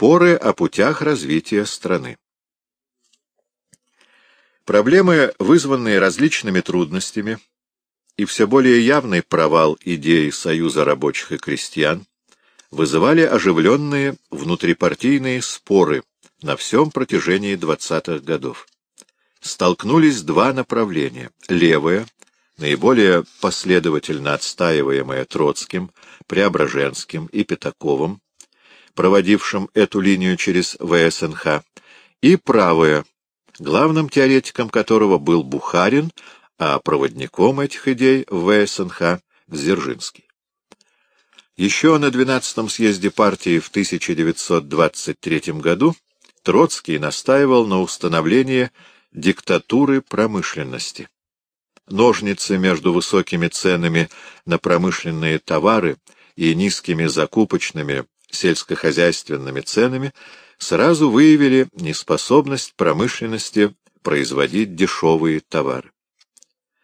споры о путях развития страны. Проблемы, вызванные различными трудностями, и все более явный провал идеи Союза рабочих и крестьян вызывали оживленные внутрипартийные споры на всем протяжении 20-х годов. Столкнулись два направления. Левое, наиболее последовательно отстаиваемое Троцким, Преображенским и Пятаковым, проводившим эту линию через ВСНХ, и правое, главным теоретиком которого был Бухарин, а проводником этих идей в ВСНХ — Дзержинский. Еще на 12-м съезде партии в 1923 году Троцкий настаивал на установлении диктатуры промышленности. Ножницы между высокими ценами на промышленные товары и низкими закупочными сельскохозяйственными ценами сразу выявили неспособность промышленности производить дешевые товары.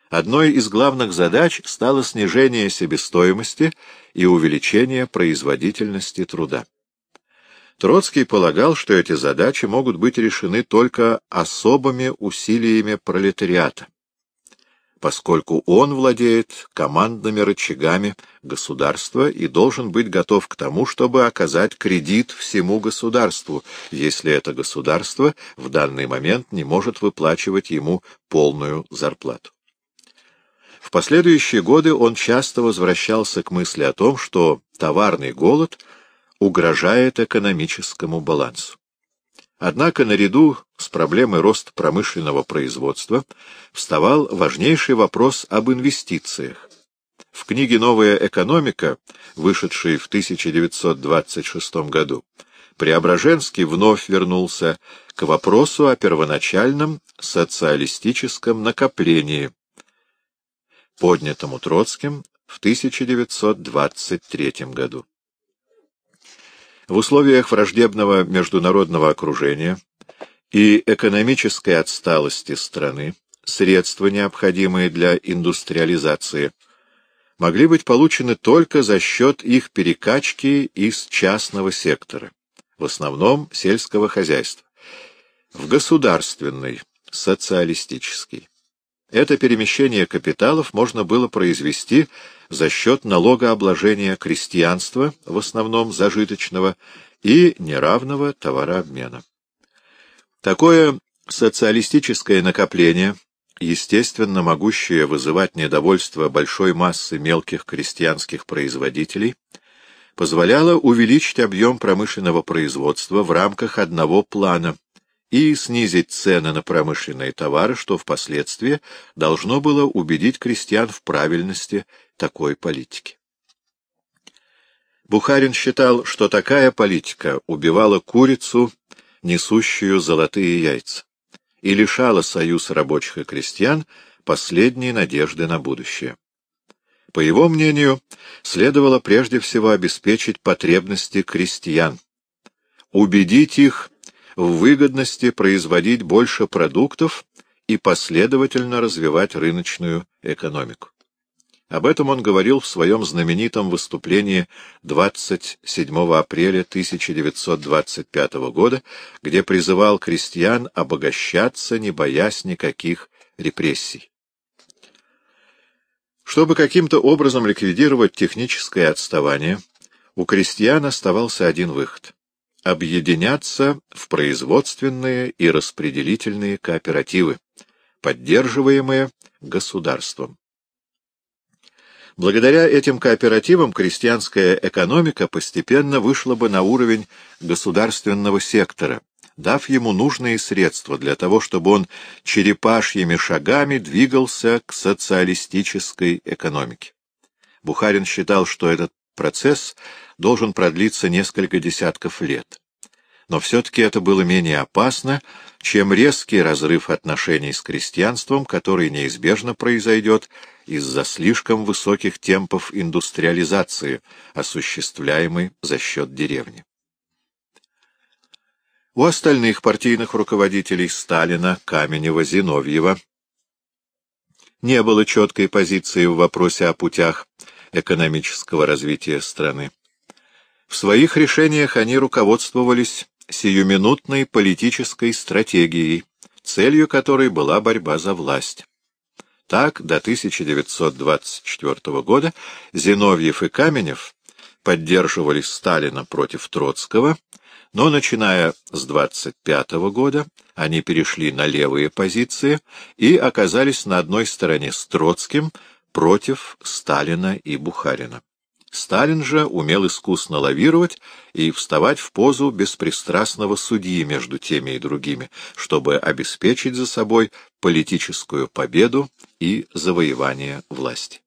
Одной из главных задач стало снижение себестоимости и увеличение производительности труда. Троцкий полагал, что эти задачи могут быть решены только особыми усилиями пролетариата, поскольку он владеет командными рычагами государства и должен быть готов к тому, чтобы оказать кредит всему государству, если это государство в данный момент не может выплачивать ему полную зарплату. В последующие годы он часто возвращался к мысли о том, что товарный голод угрожает экономическому балансу. Однако наряду с проблемой роста промышленного производства вставал важнейший вопрос об инвестициях. В книге «Новая экономика», вышедшей в 1926 году, Преображенский вновь вернулся к вопросу о первоначальном социалистическом накоплении, поднятому Троцким в 1923 году. В условиях враждебного международного окружения и экономической отсталости страны средства, необходимые для индустриализации, могли быть получены только за счет их перекачки из частного сектора, в основном сельского хозяйства, в государственный, социалистический. Это перемещение капиталов можно было произвести за счет налогообложения крестьянства, в основном зажиточного, и неравного товарообмена. Такое социалистическое накопление, естественно могущее вызывать недовольство большой массы мелких крестьянских производителей, позволяло увеличить объем промышленного производства в рамках одного плана – и снизить цены на промышленные товары, что впоследствии должно было убедить крестьян в правильности такой политики. Бухарин считал, что такая политика убивала курицу, несущую золотые яйца, и лишала союз рабочих и крестьян последней надежды на будущее. По его мнению, следовало прежде всего обеспечить потребности крестьян, убедить их в выгодности производить больше продуктов и последовательно развивать рыночную экономику. Об этом он говорил в своем знаменитом выступлении 27 апреля 1925 года, где призывал крестьян обогащаться, не боясь никаких репрессий. Чтобы каким-то образом ликвидировать техническое отставание, у крестьян оставался один выход объединяться в производственные и распределительные кооперативы, поддерживаемые государством. Благодаря этим кооперативам крестьянская экономика постепенно вышла бы на уровень государственного сектора, дав ему нужные средства для того, чтобы он черепашьими шагами двигался к социалистической экономике. Бухарин считал, что этот процесс должен продлиться несколько десятков лет. Но все-таки это было менее опасно, чем резкий разрыв отношений с крестьянством, который неизбежно произойдет из-за слишком высоких темпов индустриализации, осуществляемой за счет деревни. У остальных партийных руководителей Сталина, Каменева, Зиновьева не было четкой позиции в вопросе о путях экономического развития страны. В своих решениях они руководствовались сиюминутной политической стратегией, целью которой была борьба за власть. Так, до 1924 года Зиновьев и Каменев поддерживали Сталина против Троцкого, но, начиная с 25 года, они перешли на левые позиции и оказались на одной стороне с Троцким против Сталина и Бухарина. Сталин же умел искусно лавировать и вставать в позу беспристрастного судьи между теми и другими, чтобы обеспечить за собой политическую победу и завоевание власти.